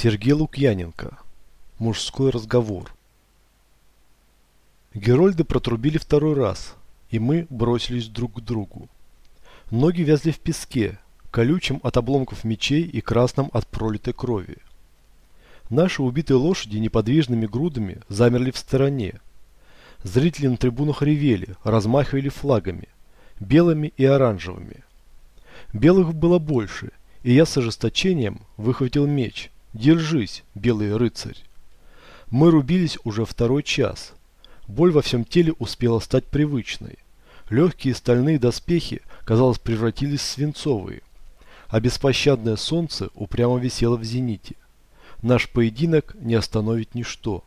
Сергей Лукьяненко. Мужской разговор. Герольды протрубили второй раз, и мы бросились друг к другу. Ноги вязли в песке, колючим от обломков мечей и красным от пролитой крови. Наши убитые лошади неподвижными грудами замерли в стороне. Зрители на трибунах ревели, размахивали флагами, белыми и оранжевыми. Белых было больше, и я с ожесточением выхватил меч. Держись, белый рыцарь. Мы рубились уже второй час. Боль во всем теле успела стать привычной. Легкие стальные доспехи, казалось, превратились в свинцовые. А беспощадное солнце упрямо висело в зените. Наш поединок не остановит ничто.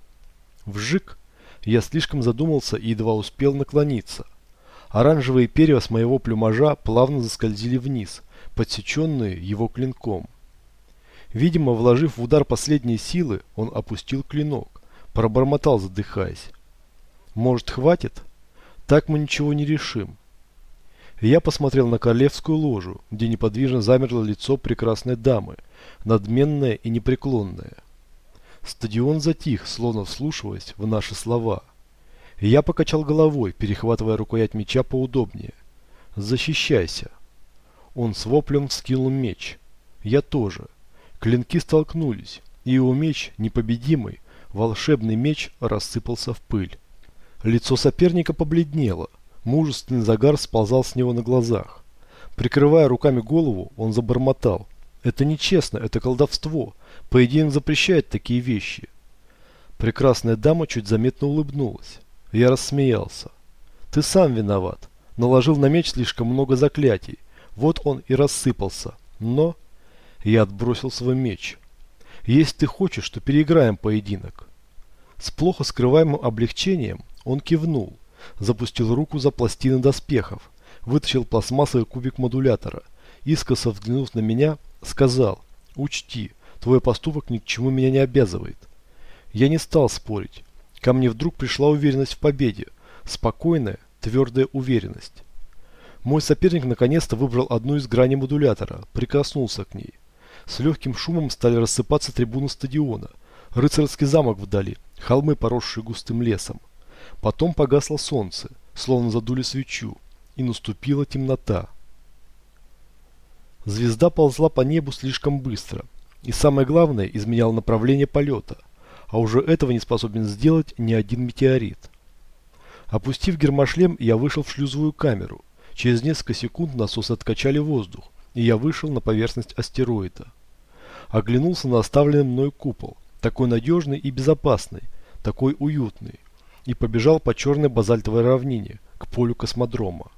Вжик! Я слишком задумался и едва успел наклониться. Оранжевые перья с моего плюмажа плавно заскользили вниз, подсеченные его клинком. Видимо, вложив в удар последние силы, он опустил клинок, пробормотал, задыхаясь. «Может, хватит? Так мы ничего не решим». Я посмотрел на королевскую ложу, где неподвижно замерло лицо прекрасной дамы, надменное и непреклонное. Стадион затих, словно вслушиваясь в наши слова. Я покачал головой, перехватывая рукоять меча поудобнее. «Защищайся!» Он с воплем вскинул меч. Я тоже. Клинки столкнулись, и его меч, непобедимый, волшебный меч, рассыпался в пыль. Лицо соперника побледнело. Мужественный загар сползал с него на глазах. Прикрывая руками голову, он забормотал. «Это нечестно, это колдовство. Поединок запрещает такие вещи». Прекрасная дама чуть заметно улыбнулась. Я рассмеялся. «Ты сам виноват. Наложил на меч слишком много заклятий. Вот он и рассыпался. Но...» Я отбросил свой меч. Если ты хочешь, то переиграем поединок. С плохо скрываемым облегчением он кивнул, запустил руку за пластины доспехов, вытащил пластмассовый кубик модулятора, искоса взглянув на меня, сказал, учти, твой поступок ни к чему меня не обязывает. Я не стал спорить. Ко мне вдруг пришла уверенность в победе, спокойная, твердая уверенность. Мой соперник наконец-то выбрал одну из граней модулятора, прикоснулся к ней. С легким шумом стали рассыпаться трибуны стадиона. Рыцарский замок вдали, холмы, поросшие густым лесом. Потом погасло солнце, словно задули свечу, и наступила темнота. Звезда ползла по небу слишком быстро, и самое главное, изменяла направление полета, а уже этого не способен сделать ни один метеорит. Опустив гермошлем, я вышел в шлюзовую камеру. Через несколько секунд насосы откачали воздух, и я вышел на поверхность астероида. Оглянулся на оставленный мной купол, такой надежный и безопасный, такой уютный, и побежал по черной базальтовой равнине, к полю космодрома.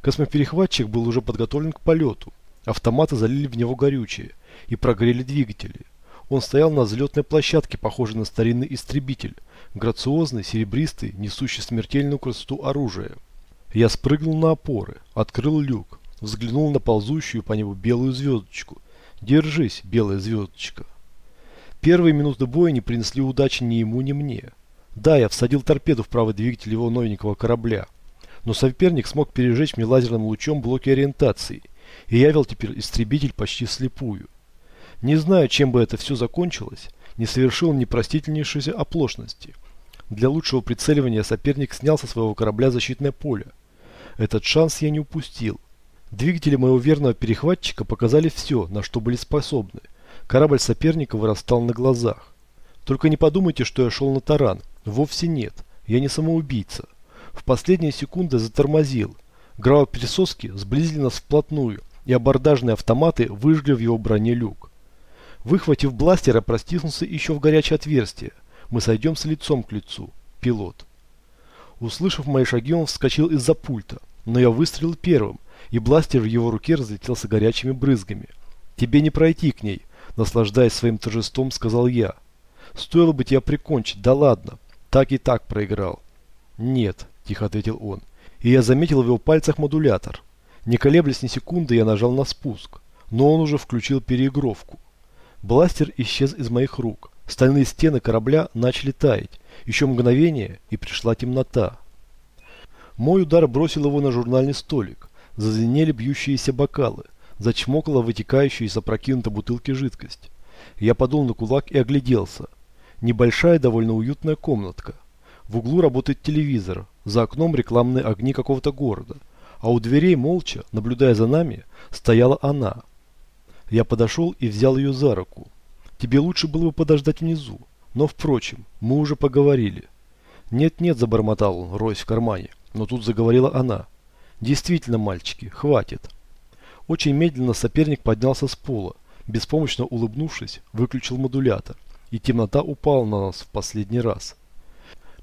Космоперехватчик был уже подготовлен к полету, автоматы залили в него горючее и прогрели двигатели. Он стоял на взлетной площадке, похожей на старинный истребитель, грациозный, серебристый, несущий смертельную красоту оружия. Я спрыгнул на опоры, открыл люк, взглянул на ползущую по небу белую звездочку. Держись, белая звездочка. Первые минуты боя не принесли удачи ни ему, ни мне. Да, я всадил торпеду в правый двигатель его новенького корабля. Но соперник смог пережечь мне лазерным лучом блоки ориентации, и я вел теперь истребитель почти слепую. Не знаю, чем бы это все закончилось, не совершил непростительнейшейся оплошности. Для лучшего прицеливания соперник снял со своего корабля защитное поле. Этот шанс я не упустил. Двигатели моего верного перехватчика показали все, на что были способны. Корабль соперника вырастал на глазах. Только не подумайте, что я шел на таран. Вовсе нет. Я не самоубийца. В последние секунды затормозил. Гравопересоски сблизили нас вплотную, и абордажные автоматы выжгли в его броне люк. Выхватив бластер, я простиснулся еще в горячее отверстие. Мы сойдем с лицом к лицу. Пилот. Услышав мои шаги, он вскочил из-за пульта. Но я выстрелил первым, и бластер в его руке разлетелся горячими брызгами. «Тебе не пройти к ней», – наслаждаясь своим торжеством, сказал я. «Стоило бы тебя прикончить, да ладно, так и так проиграл». «Нет», – тихо ответил он, и я заметил в его пальцах модулятор. Не колеблясь ни секунды, я нажал на спуск, но он уже включил переигровку. Бластер исчез из моих рук. Стальные стены корабля начали таять. Еще мгновение, и пришла темнота. Мой удар бросил его на журнальный столик. Зазвенели бьющиеся бокалы. Зачмокала вытекающая из опрокинутой бутылки жидкость. Я подул на кулак и огляделся. Небольшая, довольно уютная комнатка. В углу работает телевизор, за окном рекламные огни какого-то города, а у дверей молча, наблюдая за нами, стояла она. Я подошел и взял ее за руку. Тебе лучше было бы подождать внизу, но, впрочем, мы уже поговорили. Нет-нет, забормотал он, роясь в кармане, но тут заговорила она. Действительно, мальчики, хватит. Очень медленно соперник поднялся с пола, беспомощно улыбнувшись, выключил модулятор, и темнота упала на нас в последний раз.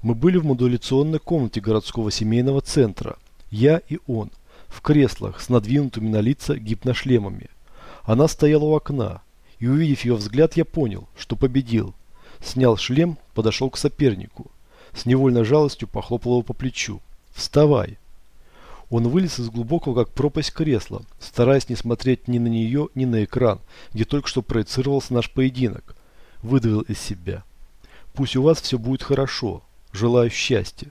Мы были в модуляционной комнате городского семейного центра, я и он, в креслах с надвинутыми на лица гипношлемами. Она стояла у окна, и увидев ее взгляд, я понял, что победил. Снял шлем, подошел к сопернику. С невольной жалостью похлопал его по плечу. «Вставай!» Он вылез из глубокого, как пропасть кресла, стараясь не смотреть ни на нее, ни на экран, где только что проецировался наш поединок. Выдавил из себя. «Пусть у вас все будет хорошо. Желаю счастья».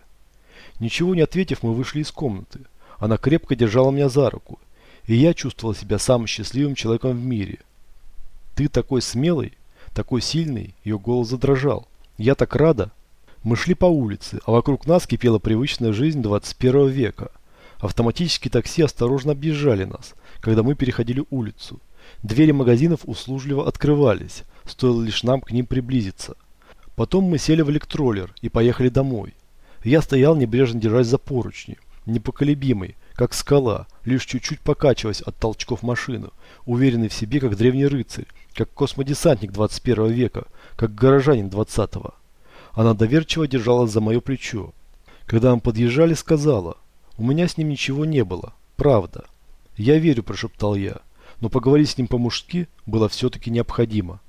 Ничего не ответив, мы вышли из комнаты. Она крепко держала меня за руку, и я чувствовал себя самым счастливым человеком в мире. «Ты такой смелый, такой сильный!» Ее голос задрожал. «Я так рада!» Мы шли по улице, а вокруг нас кипела привычная жизнь 21 века. Автоматические такси осторожно объезжали нас, когда мы переходили улицу. Двери магазинов услужливо открывались, стоило лишь нам к ним приблизиться. Потом мы сели в электроллер и поехали домой. Я стоял небрежно держась за поручни, непоколебимый, как скала, лишь чуть-чуть покачиваясь от толчков машины, уверенный в себе, как древний рыцарь, как космодесантник 21 века, как горожанин 20-го. Она доверчиво держалась за мое плечо. Когда мы подъезжали, сказала – у меня с ним ничего не было. Правда. Я верю, прошептал я. Но поговорить с ним по-мужски было все-таки необходимо.